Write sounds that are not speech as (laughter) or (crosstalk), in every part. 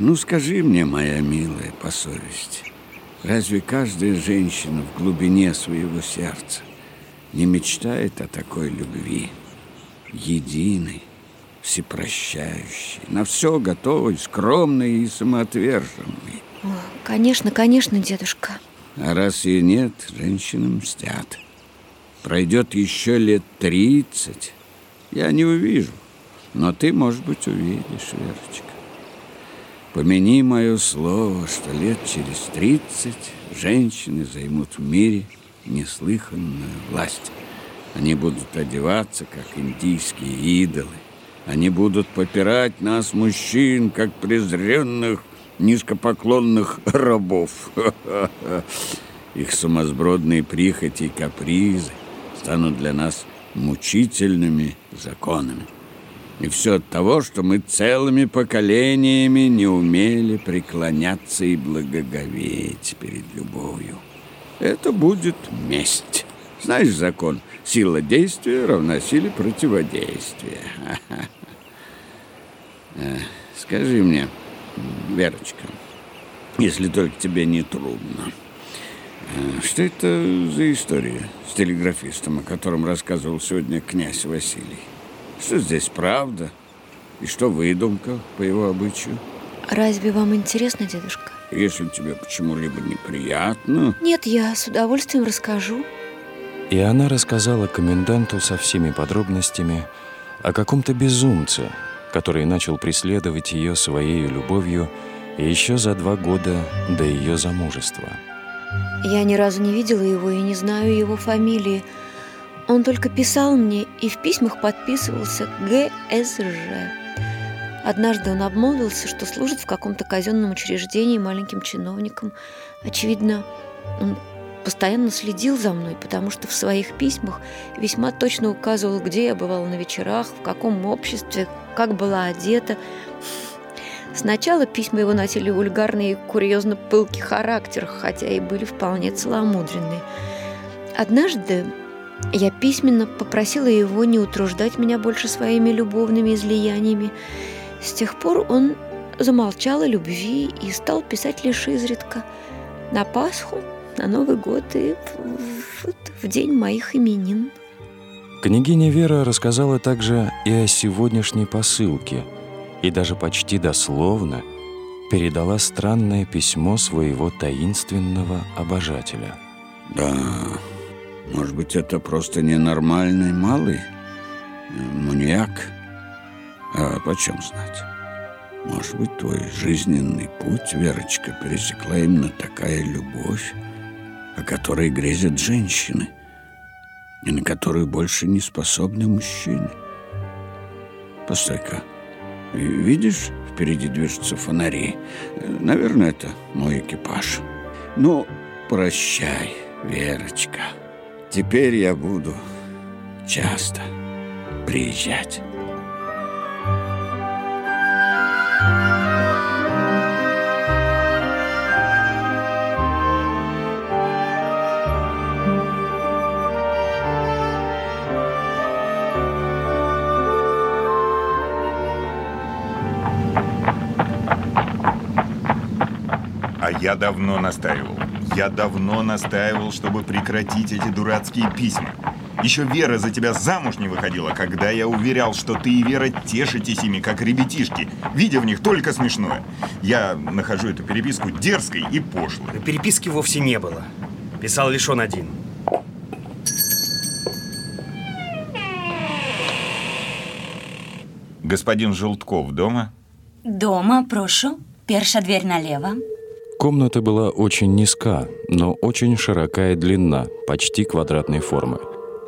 Ну скажи мне, моя милая, по совести, разве каждая женщина в глубине своего сердца не мечтает о такой любви, единой, всепрощающей, на все готовой, скромной и самоотверженной? О, конечно, конечно, дедушка. А раз и нет, женщины мстят. Пройдет еще лет тридцать, я не увижу, но ты, может быть, увидишь, Верочка. Помяни мое слово, что лет через тридцать женщины займут в мире неслыханную власть. Они будут одеваться, как индийские идолы. Они будут попирать нас, мужчин, как презренных, низкопоклонных рабов. (laughs) Их сумасбродные прихоти и капризы станут для нас мучительными законами. И все от того, что мы целыми поколениями не умели преклоняться и благоговеть перед любовью. Это будет месть. Знаешь закон? Сила действия равна силе противодействия. (laughs) Э, скажи мне, Верочка, если только тебе не трудно, э, что это за история с телеграфистом, о котором рассказывал сегодня князь Василий? Что здесь правда? И что выдумка по его обычаю? Разве вам интересно, дедушка? Если тебе почему-либо неприятно... Нет, я с удовольствием расскажу. И она рассказала коменданту со всеми подробностями о каком-то безумце, который начал преследовать ее своей любовью еще за два года до ее замужества. Я ни разу не видела его и не знаю его фамилии, он только писал мне и в письмах подписывался ГСЖ. Однажды он обмолвился, что служит в каком-то казенном учреждении маленьким чиновником. Очевидно, он постоянно следил за мной, потому что в своих письмах весьма точно указывал, где я бывала на вечерах, в каком обществе, как была одета. Сначала письма его носили вульгарный и курьезно пылкий характер, хотя и были вполне целомудренные. Однажды я письменно попросила его не утруждать меня больше своими любовными излияниями. С тех пор он замолчал о любви и стал писать лишь изредка. На Пасху, на Новый год и в, в, в день моих именин. Княгиня Вера рассказала также и о сегодняшней посылке, и даже почти дословно передала странное письмо своего таинственного обожателя. Да, может быть, это просто ненормальный малый? Маньяк? А почем знать? Может быть, твой жизненный путь, Верочка, пересекла именно такая любовь, о которой грезят женщины, и на которую больше не способны мужчины. Постой-ка, видишь, впереди движутся фонари. Наверное, это мой экипаж. Ну, прощай, Верочка. Теперь я буду часто приезжать. А я давно настаивал. Я давно настаивал, чтобы прекратить эти дурацкие письма. Еще Вера за тебя замуж не выходила, когда я уверял, что ты и Вера тешитесь ими, как ребятишки, видя в них только смешное. Я нахожу эту переписку дерзкой и пошлой. Переписки вовсе не было. Писал лишь он один. Господин Желтков дома? Дома, прошу. Перша дверь налево. Комната была очень низка, но очень широка и длинна, почти квадратной формы.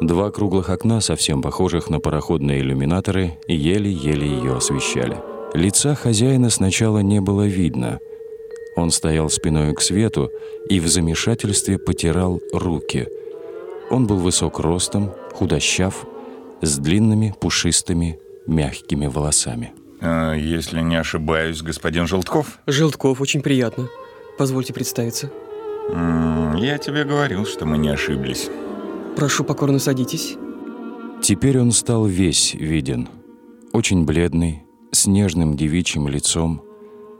Два круглых окна, совсем похожих на пароходные иллюминаторы, еле-еле ее освещали. Лица хозяина сначала не было видно. Он стоял спиной к свету и в замешательстве потирал руки. Он был высок ростом, худощав, с длинными, пушистыми, мягкими волосами. А, если не ошибаюсь, господин Желтков? Желтков, очень приятно. Позвольте представиться. Я тебе говорил, что мы не ошиблись. Прошу, покорно садитесь. Теперь он стал весь виден. Очень бледный, с нежным девичьим лицом,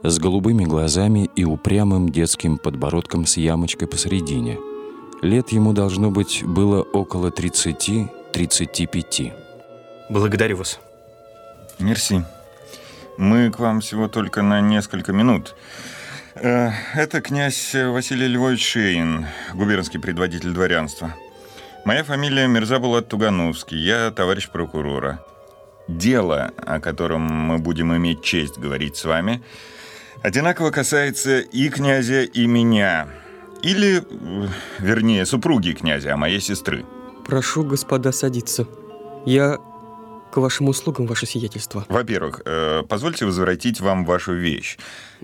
с голубыми глазами и упрямым детским подбородком с ямочкой посередине. Лет ему, должно быть, было около 30-35. Благодарю вас. Мерси. Мы к вам всего только на несколько минут. Это князь Василий Львович Шейн, губернский предводитель дворянства. Моя фамилия Мирзабулат Тугановский, я товарищ прокурора. Дело, о котором мы будем иметь честь говорить с вами, одинаково касается и князя, и меня. Или, э, вернее, супруги князя, а моей сестры. Прошу, господа, садиться. Я к вашим услугам, ваше сиятельство. Во-первых, э, позвольте возвратить вам вашу вещь.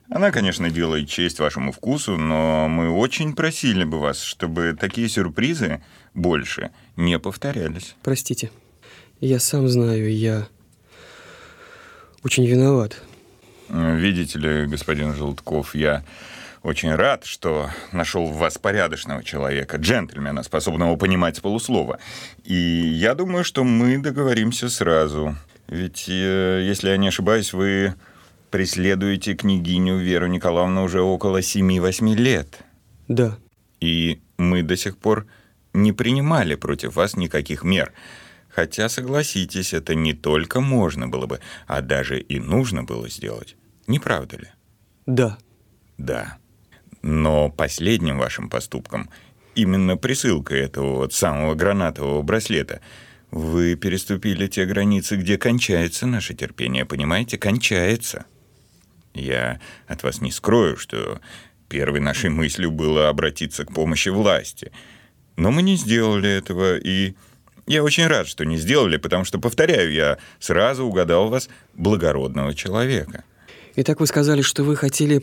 Она, конечно, делает честь вашему вкусу, но мы очень просили бы вас, чтобы такие сюрпризы больше не повторялись. Простите. Я сам знаю, я очень виноват. Э, Видите ли, господин Желтков, я очень рад, что нашел в вас порядочного человека, джентльмена, способного понимать полуслова. И я думаю, что мы договоримся сразу. Ведь, э, если я не ошибаюсь, вы преследуете княгиню Веру Николаевну уже около 7-8 лет. Да. И мы до сих пор не принимали против вас никаких мер. Хотя, согласитесь, это не только можно было бы, а даже и нужно было сделать. Не правда ли? Да. Да. Но последним вашим поступком, именно присылкой этого вот самого гранатового браслета, вы переступили те границы, где кончается наше терпение, понимаете? Кончается. Я от вас не скрою, что первой нашей мыслью было обратиться к помощи власти. Но мы не сделали этого, и я очень рад, что не сделали, потому что, повторяю, я сразу угадал вас благородного человека. Итак, вы сказали, что вы хотели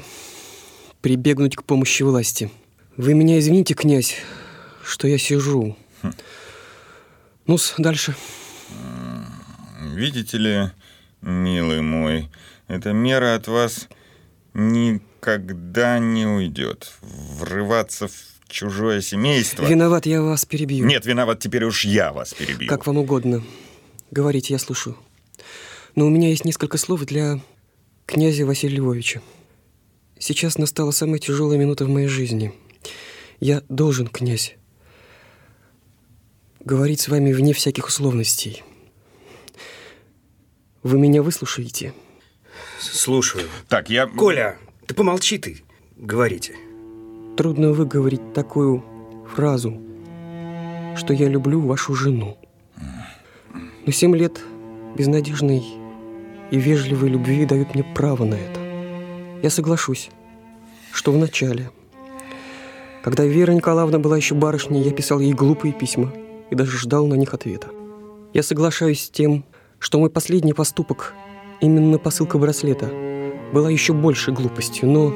прибегнуть к помощи власти. Вы меня извините, князь, что я сижу. ну дальше. Видите ли, милый мой, эта мера от вас никогда не уйдет. Врываться в чужое семейство... Виноват, я вас перебью. Нет, виноват, теперь уж я вас перебью. Как вам угодно. Говорите, я слушаю. Но у меня есть несколько слов для князя Василия Львовича. Сейчас настала самая тяжелая минута в моей жизни. Я должен, князь, говорить с вами вне всяких условностей. Вы меня выслушаете? Слушаю. Так, я... Коля, ты помолчи ты. Говорите. Трудно выговорить такую фразу, что я люблю вашу жену. Но семь лет безнадежной и вежливой любви дают мне право на это. Я соглашусь, что вначале, когда Вера Николаевна была еще барышней, я писал ей глупые письма и даже ждал на них ответа. Я соглашаюсь с тем, что мой последний поступок, именно посылка браслета, была еще больше глупостью, но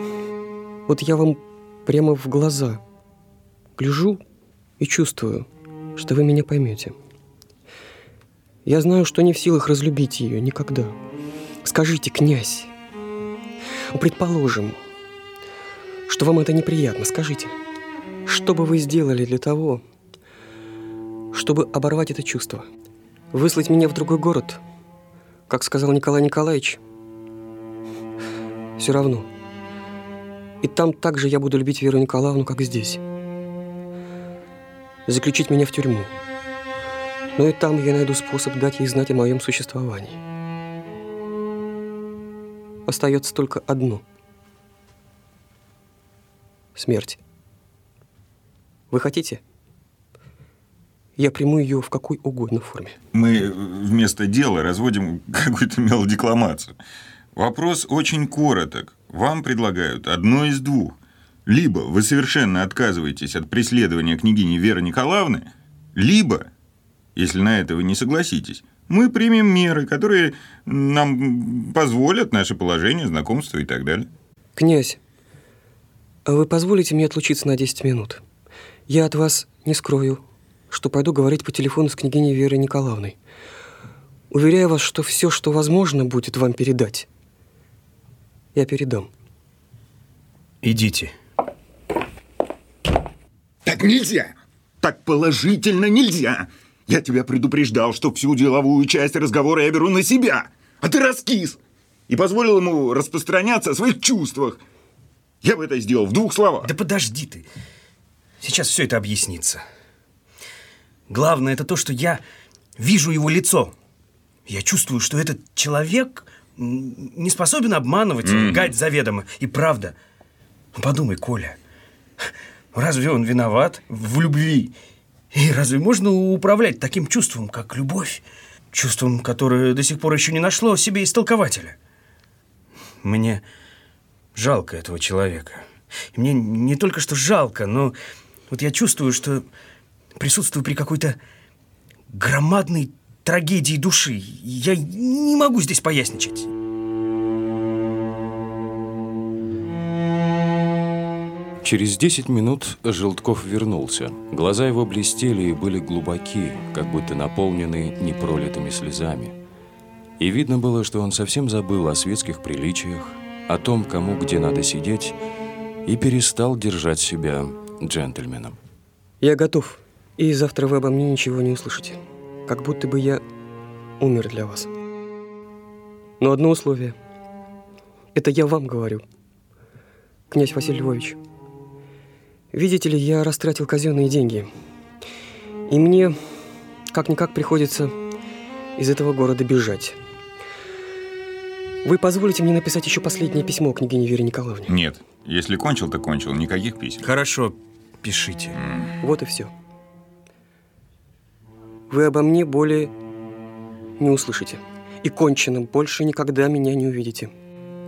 вот я вам прямо в глаза гляжу и чувствую, что вы меня поймете. Я знаю, что не в силах разлюбить ее никогда. Скажите, князь, предположим, что вам это неприятно, скажите, что бы вы сделали для того, чтобы оборвать это чувство? Выслать меня в другой город, как сказал Николай Николаевич? Все равно. И там также я буду любить Веру Николаевну, как здесь. Заключить меня в тюрьму. Но и там я найду способ дать ей знать о моем существовании. Остается только одно. Смерть. Вы хотите? Я приму ее в какой угодно форме. Мы вместо дела разводим (laughs) какую-то мелодекламацию. Вопрос очень короток. Вам предлагают одно из двух. Либо вы совершенно отказываетесь от преследования княгини Веры Николаевны, либо, если на это вы не согласитесь, мы примем меры, которые нам позволят наше положение, знакомство и так далее. Князь, а вы позволите мне отлучиться на 10 минут? Я от вас не скрою, что пойду говорить по телефону с княгиней Верой Николаевной. Уверяю вас, что все, что возможно будет вам передать, я передам. Идите. Так нельзя! Так положительно нельзя! Я тебя предупреждал, что всю деловую часть разговора я беру на себя, а ты раскис. и позволил ему распространяться о своих чувствах. Я бы это сделал в двух словах. Да подожди ты. Сейчас все это объяснится. Главное это то, что я вижу его лицо. Я чувствую, что этот человек не способен обманывать, mm-hmm. лгать заведомо. И правда. Ну, подумай, Коля, разве он виноват в любви? И разве можно управлять таким чувством, как любовь? Чувством, которое до сих пор еще не нашло себе истолкователя. Мне жалко этого человека. И мне не только что жалко, но вот я чувствую, что присутствую при какой-то громадной трагедии души. Я не могу здесь поясничать. Через 10 минут Желтков вернулся. Глаза его блестели и были глубоки, как будто наполнены непролитыми слезами. И видно было, что он совсем забыл о светских приличиях, о том, кому где надо сидеть, и перестал держать себя джентльменом. Я готов, и завтра вы обо мне ничего не услышите. Как будто бы я умер для вас. Но одно условие. Это я вам говорю. Князь Василий Львович. Видите ли, я растратил казенные деньги. И мне как-никак приходится из этого города бежать. Вы позволите мне написать еще последнее письмо княгине Вере Николаевне? Нет. Если кончил, то кончил. Никаких писем. Хорошо, пишите. Mm. Вот и все. Вы обо мне более не услышите. И конченым больше никогда меня не увидите.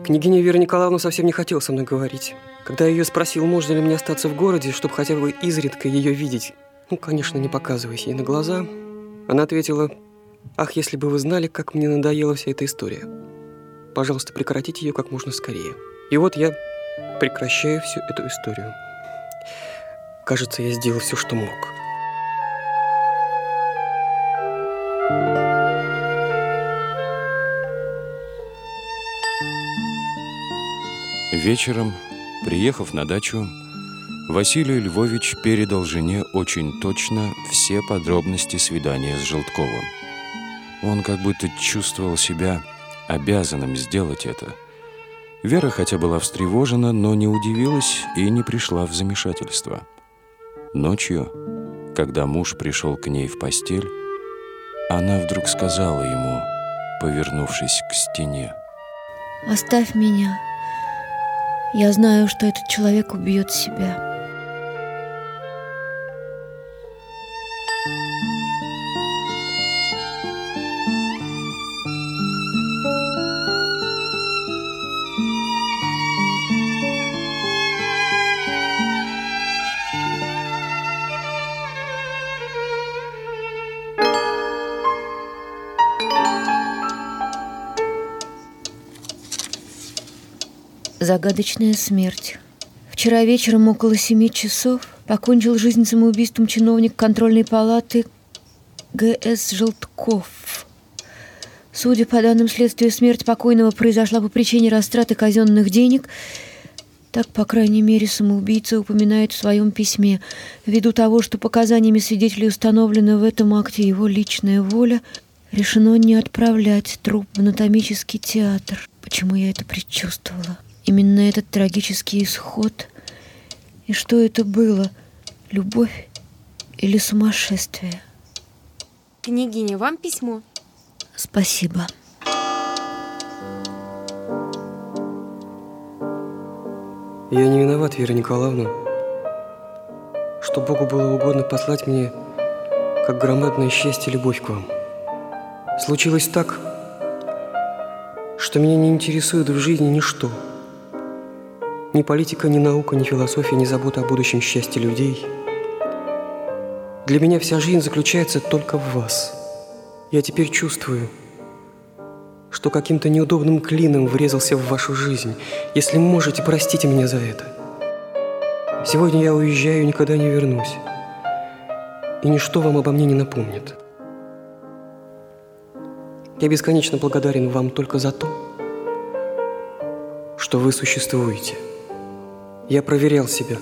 Княгиня Вера Николаевна совсем не хотела со мной говорить. Когда я ее спросил, можно ли мне остаться в городе, чтобы хотя бы изредка ее видеть, ну, конечно, не показываясь ей на глаза, она ответила, «Ах, если бы вы знали, как мне надоела вся эта история. Пожалуйста, прекратите ее как можно скорее». И вот я прекращаю всю эту историю. Кажется, я сделал все, что мог. Вечером, приехав на дачу, Василий Львович передал жене очень точно все подробности свидания с Желтковым. Он как будто чувствовал себя обязанным сделать это – Вера хотя была встревожена, но не удивилась и не пришла в замешательство. Ночью, когда муж пришел к ней в постель, она вдруг сказала ему, повернувшись к стене. «Оставь меня. Я знаю, что этот человек убьет себя». Загадочная смерть. Вчера вечером около семи часов покончил жизнь самоубийством чиновник контрольной палаты Г.С. Желтков. Судя по данным следствия, смерть покойного произошла по причине растраты казенных денег. Так, по крайней мере, самоубийца упоминает в своем письме. Ввиду того, что показаниями свидетелей установлена в этом акте его личная воля, решено не отправлять труп в анатомический театр. Почему я это предчувствовала? Именно этот трагический исход. И что это было? Любовь или сумасшествие? Княгиня, вам письмо. Спасибо. Я не виноват, Вера Николаевна, что Богу было угодно послать мне как громадное счастье любовь к вам. Случилось так, что меня не интересует в жизни ничто – ни политика, ни наука, ни философия, ни забота о будущем счастье людей. Для меня вся жизнь заключается только в вас. Я теперь чувствую, что каким-то неудобным клином врезался в вашу жизнь. Если можете, простите меня за это. Сегодня я уезжаю и никогда не вернусь. И ничто вам обо мне не напомнит. Я бесконечно благодарен вам только за то, что вы существуете. Я проверял себя.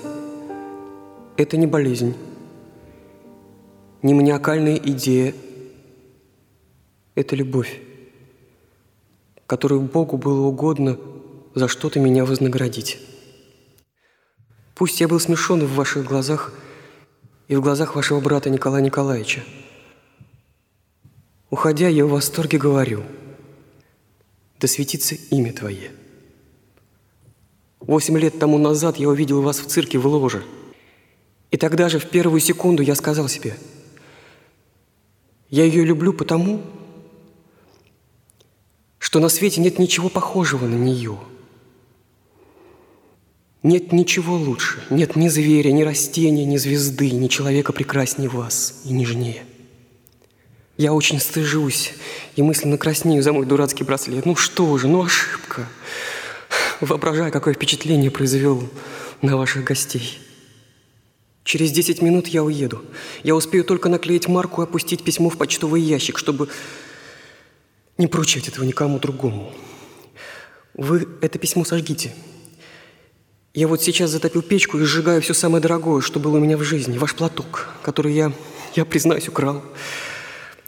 Это не болезнь, не маниакальная идея. Это любовь. которую Богу было угодно за что-то меня вознаградить. Пусть я был смешон в ваших глазах и в глазах вашего брата Николая Николаевича. Уходя, я в восторге говорю, да светится имя Твое. Восемь лет тому назад я увидел вас в цирке в ложе. И тогда же в первую секунду я сказал себе, я ее люблю потому, что на свете нет ничего похожего на нее – нет ничего лучше, нет ни зверя, ни растения, ни звезды, ни человека прекраснее вас и нежнее. Я очень стыжусь и мысленно краснею за мой дурацкий браслет. Ну что же, ну ошибка. Воображаю, какое впечатление произвел на ваших гостей. Через 10 минут я уеду. Я успею только наклеить марку и опустить письмо в почтовый ящик, чтобы не поручать этого никому другому. Вы это письмо сожгите. Я вот сейчас затопил печку и сжигаю все самое дорогое, что было у меня в жизни. Ваш платок, который я, я признаюсь, украл.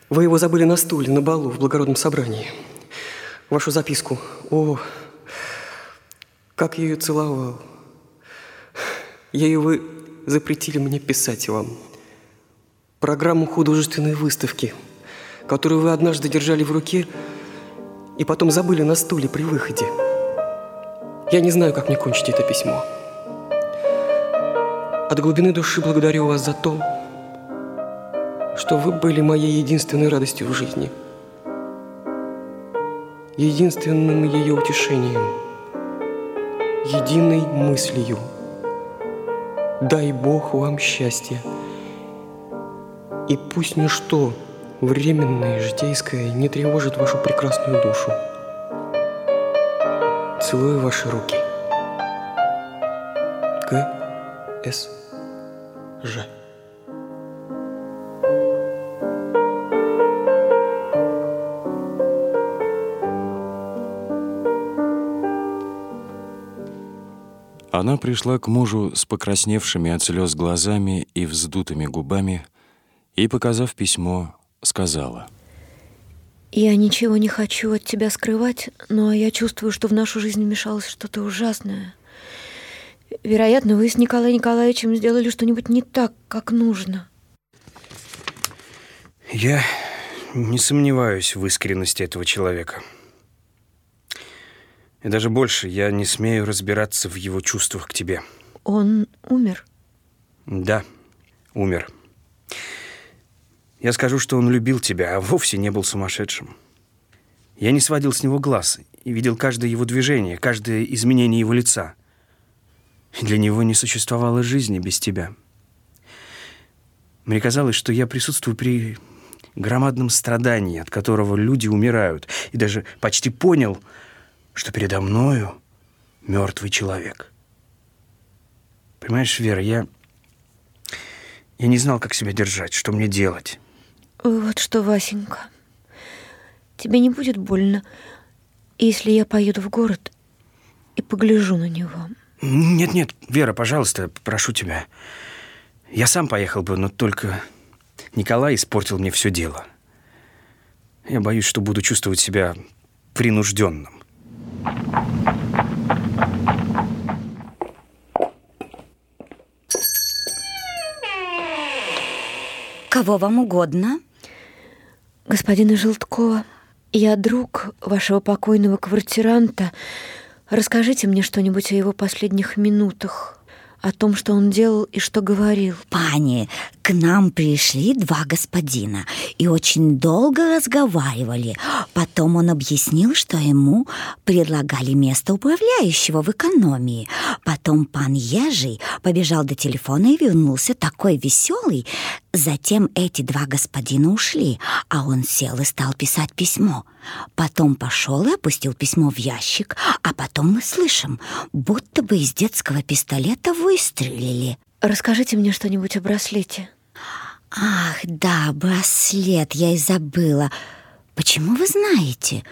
Вы его забыли на стуле, на балу, в благородном собрании. Вашу записку. О, как я ее целовал. Ею вы запретили мне писать вам. Программу художественной выставки, которую вы однажды держали в руке и потом забыли на стуле при выходе. Я не знаю, как мне кончить это письмо. От глубины души благодарю вас за то, что вы были моей единственной радостью в жизни, единственным ее утешением, единой мыслью. Дай Бог вам счастья, и пусть ничто временное, житейское не тревожит вашу прекрасную душу. Целую ваши руки. Г. С. Ж. Она пришла к мужу с покрасневшими от слез глазами и вздутыми губами и, показав письмо, сказала — я ничего не хочу от тебя скрывать, но я чувствую, что в нашу жизнь вмешалось что-то ужасное. Вероятно, вы с Николаем Николаевичем сделали что-нибудь не так, как нужно. Я не сомневаюсь в искренности этого человека. И даже больше, я не смею разбираться в его чувствах к тебе. Он умер? Да, умер. Я скажу, что он любил тебя, а вовсе не был сумасшедшим. Я не сводил с него глаз и видел каждое его движение, каждое изменение его лица. И для него не существовало жизни без тебя. Мне казалось, что я присутствую при громадном страдании, от которого люди умирают, и даже почти понял, что передо мною мертвый человек. Понимаешь, Вера, я... Я не знал, как себя держать, что мне делать. Вот что, Васенька, тебе не будет больно, если я поеду в город и погляжу на него? Нет-нет, Вера, пожалуйста, прошу тебя. Я сам поехал бы, но только Николай испортил мне все дело. Я боюсь, что буду чувствовать себя принужденным. Кого вам угодно? Господина Желткова, я друг вашего покойного квартиранта. Расскажите мне что-нибудь о его последних минутах о том, что он делал и что говорил. Пани, к нам пришли два господина и очень долго разговаривали. Потом он объяснил, что ему предлагали место управляющего в экономии. Потом пан Ежий побежал до телефона и вернулся такой веселый. Затем эти два господина ушли, а он сел и стал писать письмо. Потом пошел и опустил письмо в ящик, а потом мы слышим, будто бы из детского пистолета выстрелили. Расскажите мне что-нибудь о браслете. Ах, да, браслет, я и забыла. Почему вы знаете?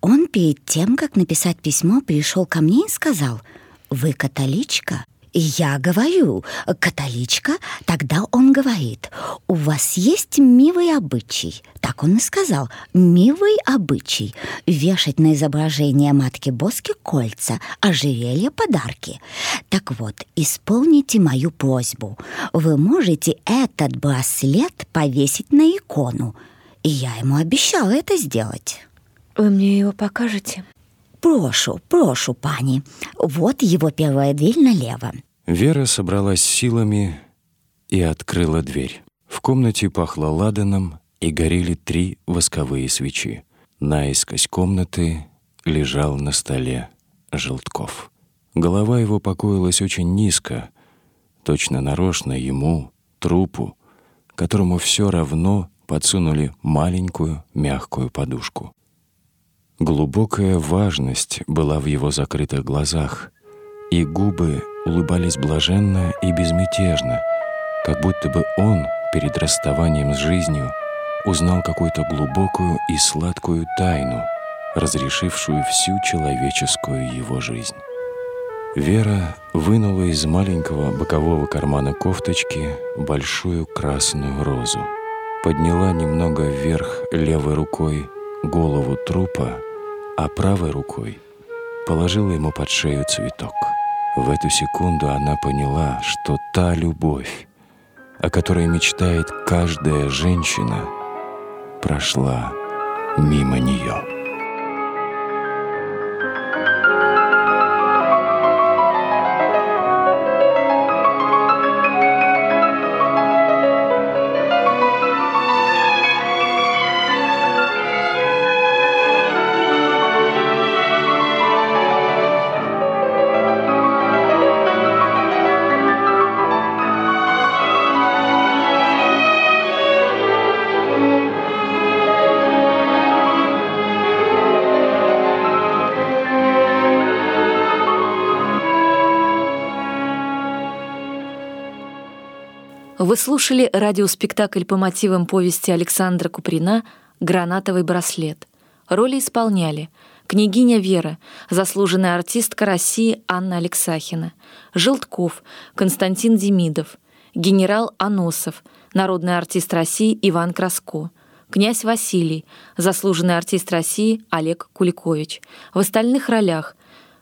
Он перед тем, как написать письмо, пришел ко мне и сказал, «Вы католичка?» Я говорю, католичка, тогда он говорит, у вас есть милый обычай. Так он и сказал, милый обычай. Вешать на изображение матки Боски кольца, ожерелья, подарки. Так вот, исполните мою просьбу. Вы можете этот браслет повесить на икону. И я ему обещала это сделать. Вы мне его покажете? Прошу, прошу, пани. Вот его первая дверь налево. Вера собралась силами и открыла дверь. В комнате пахло ладаном и горели три восковые свечи. Наискось комнаты лежал на столе Желтков. Голова его покоилась очень низко, точно нарочно ему, трупу, которому все равно подсунули маленькую мягкую подушку. Глубокая важность была в его закрытых глазах, и губы улыбались блаженно и безмятежно, как будто бы он перед расставанием с жизнью узнал какую-то глубокую и сладкую тайну, разрешившую всю человеческую его жизнь. Вера вынула из маленького бокового кармана кофточки большую красную розу, подняла немного вверх левой рукой голову трупа а правой рукой положила ему под шею цветок. В эту секунду она поняла, что та любовь, о которой мечтает каждая женщина, прошла мимо нее. Вы слушали радиоспектакль по мотивам повести Александра Куприна «Гранатовый браслет». Роли исполняли княгиня Вера, заслуженная артистка России Анна Алексахина, Желтков, Константин Демидов, генерал Аносов, народный артист России Иван Краско, князь Василий, заслуженный артист России Олег Куликович. В остальных ролях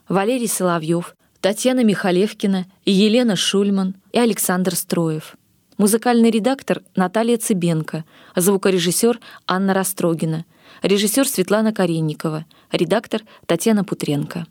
Валерий Соловьев, Татьяна Михалевкина, Елена Шульман и Александр Строев. Музыкальный редактор Наталья Цыбенко, звукорежиссер Анна Растрогина, режиссер Светлана Каренникова, редактор Татьяна Путренко.